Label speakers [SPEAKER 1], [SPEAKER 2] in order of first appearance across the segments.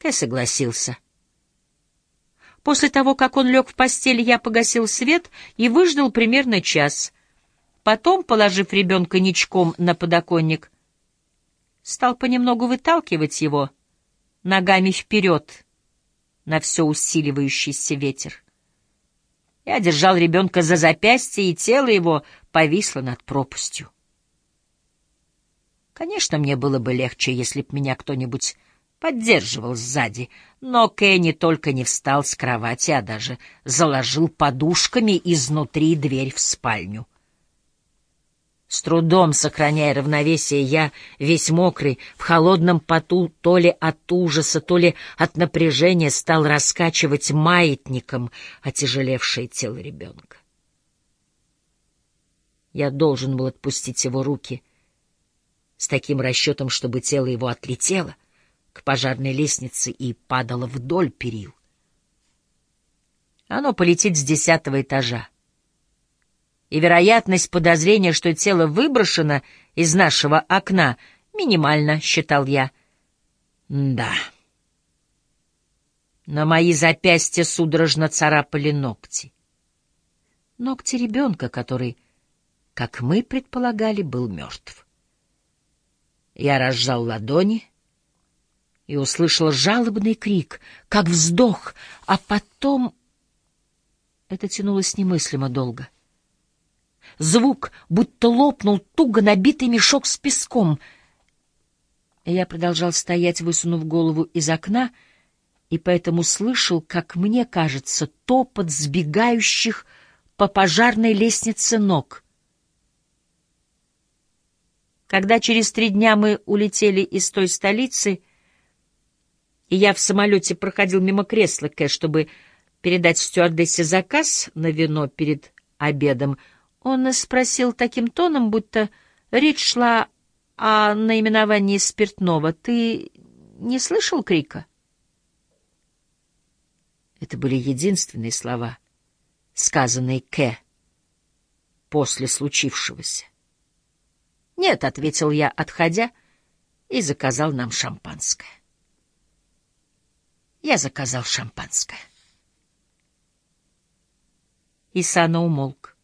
[SPEAKER 1] Кэ согласился. После того, как он лег в постель, я погасил свет и выждал примерно час. Потом, положив ребенка ничком на подоконник, стал понемногу выталкивать его ногами вперед на все усиливающийся ветер. Я держал ребенка за запястье, и тело его повисло над пропастью. Конечно, мне было бы легче, если б меня кто-нибудь поддерживал сзади, но Кенни только не встал с кровати, а даже заложил подушками изнутри дверь в спальню. С трудом сохраняя равновесие, я, весь мокрый, в холодном поту, то ли от ужаса, то ли от напряжения, стал раскачивать маятником отяжелевшее тело ребенка. Я должен был отпустить его руки с таким расчетом, чтобы тело его отлетело — к пожарной лестнице и падало вдоль перил. Оно полетит с десятого этажа. И вероятность подозрения, что тело выброшено из нашего окна, минимальна, считал я. Да. На мои запястья судорожно царапали ногти. Ногти ребенка, который, как мы предполагали, был мертв. Я разжал ладони — и услышала жалобный крик, как вздох, а потом... Это тянулось немыслимо долго. Звук, будто лопнул туго набитый мешок с песком. Я продолжал стоять, высунув голову из окна, и поэтому слышал, как мне кажется, топот сбегающих по пожарной лестнице ног. Когда через три дня мы улетели из той столицы, и я в самолете проходил мимо кресла Кэш, чтобы передать стюардессе заказ на вино перед обедом, он спросил таким тоном, будто речь шла о наименовании спиртного. «Ты не слышал крика?» Это были единственные слова, сказанные Кэ после случившегося. «Нет», — ответил я, отходя, и заказал нам шампанское. Я заказал шампанское. Исана умолк.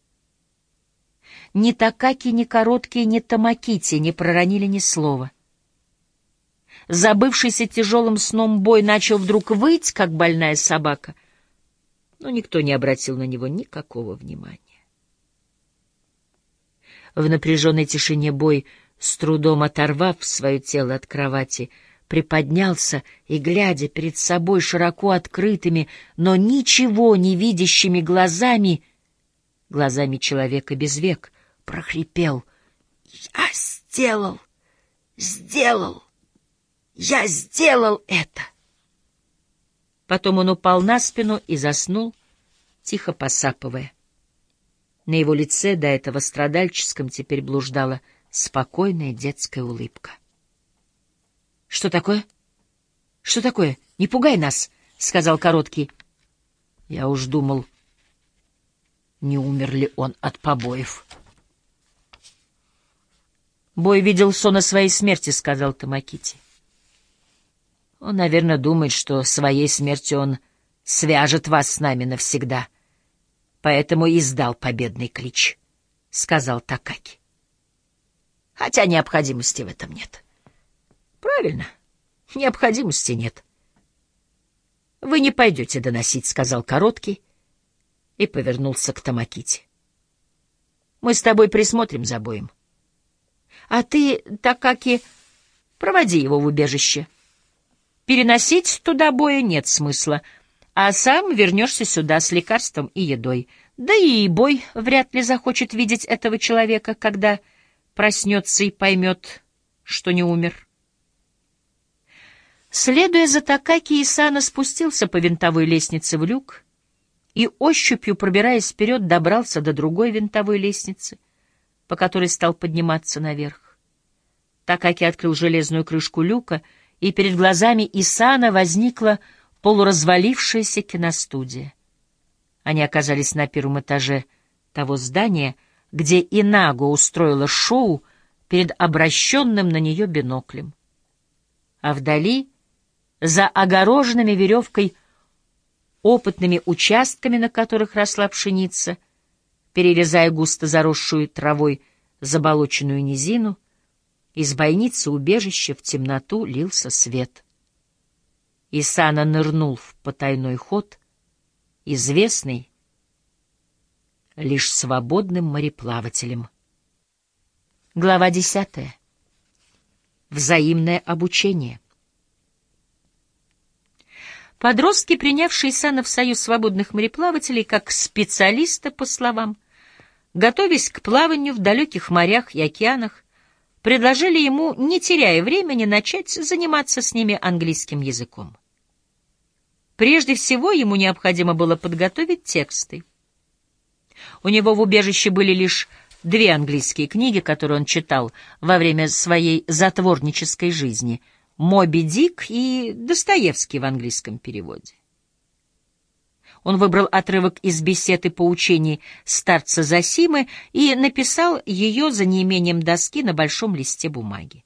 [SPEAKER 1] Ни Такаки, ни Короткие, ни Тамакити не проронили ни слова. Забывшийся тяжелым сном бой начал вдруг выть, как больная собака, но никто не обратил на него никакого внимания. В напряженной тишине бой, с трудом оторвав свое тело от кровати, — приподнялся и, глядя перед собой широко открытыми, но ничего не видящими глазами, глазами человека без век, прохрипел. «Я сделал! Сделал! Я сделал это!» Потом он упал на спину и заснул, тихо посапывая. На его лице, до этого страдальческом, теперь блуждала спокойная детская улыбка. — Что такое? — Что такое? Не пугай нас, — сказал Короткий. Я уж думал, не умер ли он от побоев. Бой видел сон о своей смерти, — сказал Тамакити. Он, наверное, думает, что своей смертью он свяжет вас с нами навсегда. Поэтому и сдал победный клич, — сказал Такаки. Хотя необходимости в этом нет. — Правильно. Необходимости нет. Вы не пойдете доносить, сказал короткий и повернулся к Тамаките. Мы с тобой присмотрим за боем. А ты, так как и проводи его в убежище. Переносить туда боя нет смысла, а сам вернешься сюда с лекарством и едой. Да и бой вряд ли захочет видеть этого человека, когда проснется и поймет, что не умер. Следуя за Такаки, Исана спустился по винтовой лестнице в люк и, ощупью пробираясь вперед, добрался до другой винтовой лестницы, по которой стал подниматься наверх. Такаки открыл железную крышку люка, и перед глазами Исана возникла полуразвалившаяся киностудия. Они оказались на первом этаже того здания, где Инаго устроила шоу перед обращенным на нее биноклем. А вдали за огороженными веревкой опытными участками, на которых росла пшеница, перерезая густо заросшую травой заболоченную низину, из бойницы убежища в темноту лился свет. Исана нырнул в потайной ход, известный лишь свободным мореплавателем. Глава десятая. Взаимное обучение. Подростки, принявшие Исана в Союз свободных мореплавателей как специалиста, по словам, готовясь к плаванию в далеких морях и океанах, предложили ему, не теряя времени, начать заниматься с ними английским языком. Прежде всего ему необходимо было подготовить тексты. У него в убежище были лишь две английские книги, которые он читал во время своей затворнической жизни — «Моби Дик» и «Достоевский» в английском переводе. Он выбрал отрывок из беседы поучений старца Засимы и написал ее за неимением доски на большом листе бумаги.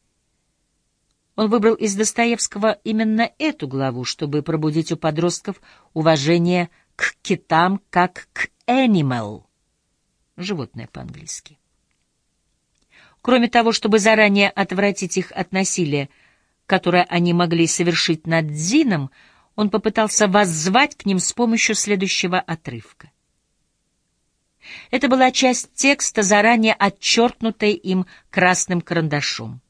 [SPEAKER 1] Он выбрал из Достоевского именно эту главу, чтобы пробудить у подростков уважение к китам как к animal, животное по-английски. Кроме того, чтобы заранее отвратить их от насилия, которое они могли совершить над Дзином, он попытался воззвать к ним с помощью следующего отрывка. Это была часть текста, заранее отчеркнутая им красным карандашом.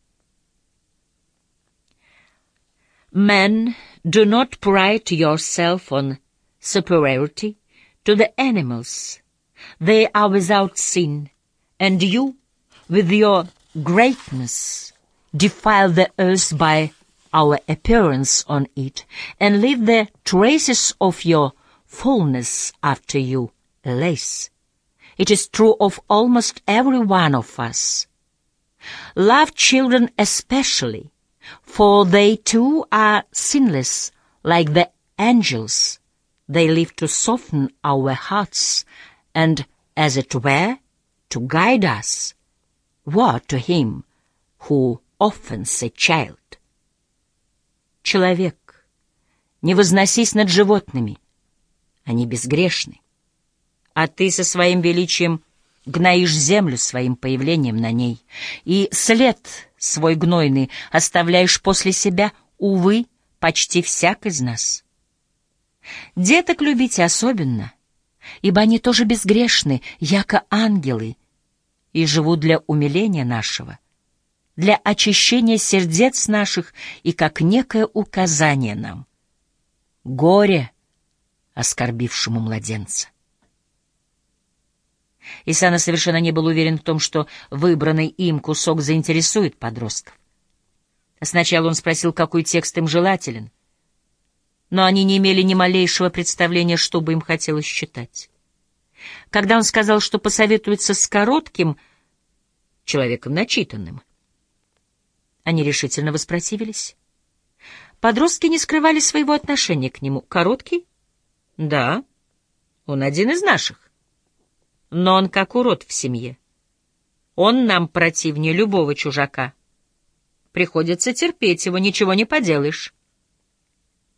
[SPEAKER 1] Men, do not pride yourself on superiority to the animals. They are without sin, and you, with your greatness, defile the earth by our appearance on it, and leave the traces of your fullness after you less. It is true of almost every one of us. Love children especially, for they too are sinless like the angels. They live to soften our hearts and, as it were, to guide us. What to him who offends a child? Человек, не возносись над животными, они безгрешны. А ты со своим величием гноишь землю своим появлением на ней, и след свой гнойный оставляешь после себя, увы, почти всяк из нас. Деток любите особенно, ибо они тоже безгрешны, яко ангелы, и живут для умиления нашего — для очищения сердец наших и как некое указание нам. Горе оскорбившему младенца. Исана совершенно не был уверен в том, что выбранный им кусок заинтересует подростков. Сначала он спросил, какой текст им желателен, но они не имели ни малейшего представления, что бы им хотелось читать. Когда он сказал, что посоветуется с коротким, человеком начитанным, они решительно воспротивились. Подростки не скрывали своего отношения к нему. Короткий? Да, он один из наших. Но он как урод в семье. Он нам противнее любого чужака. Приходится терпеть его, ничего не поделаешь.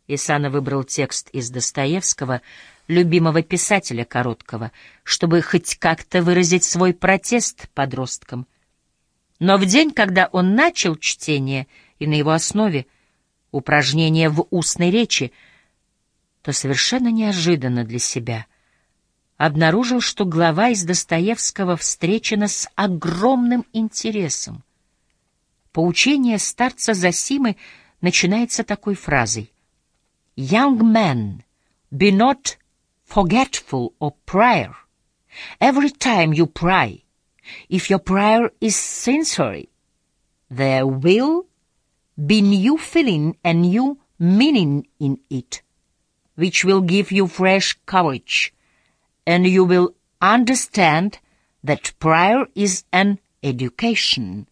[SPEAKER 1] Исана выбрал текст из Достоевского, любимого писателя Короткого, чтобы хоть как-то выразить свой протест подросткам — но в день, когда он начал чтение, и на его основе упражнение в устной речи, то совершенно неожиданно для себя обнаружил, что глава из Достоевского встречена с огромным интересом. Поучение старца Засимы начинается такой фразой «Young man, be not forgetful of prayer. Every time you pray, If your prayer is sincere, there will be new feeling and new meaning in it, which will give you fresh courage, and you will understand that prayer is an education,